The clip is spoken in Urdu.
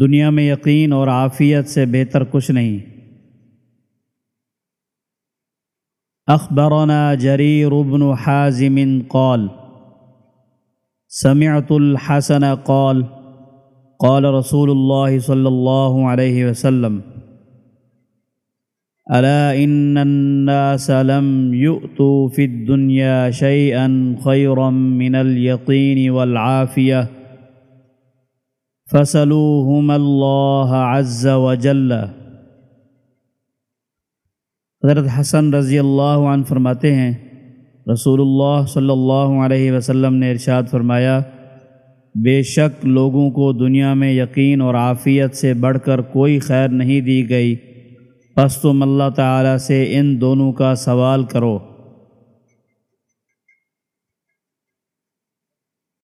دنیا میں یقین اور عافیت سے بہتر کچھ نہیں۔ اخبرنا جریر بن حازم قال، سمعت الحسن قال قال رسول الله صلى الله عليه وسلم ألا إن الناس لم يؤتوا في الدنيا شيئا خيرا من اليقين والعافية فسلوهم الله عز وجل۔ حضرت حسن رضی اللہ عنہ فرماتے ہیں رسول اللہ صلی اللہ علیہ وسلم نے ارشاد فرمایا، بے شک لوگوں کو دنیا میں یقین اور عافیت سے بڑھ کر کوئی خیر نہیں دی گئی۔ پس تم اللہ تعالیٰ سے ان دونوں کا سوال کرو۔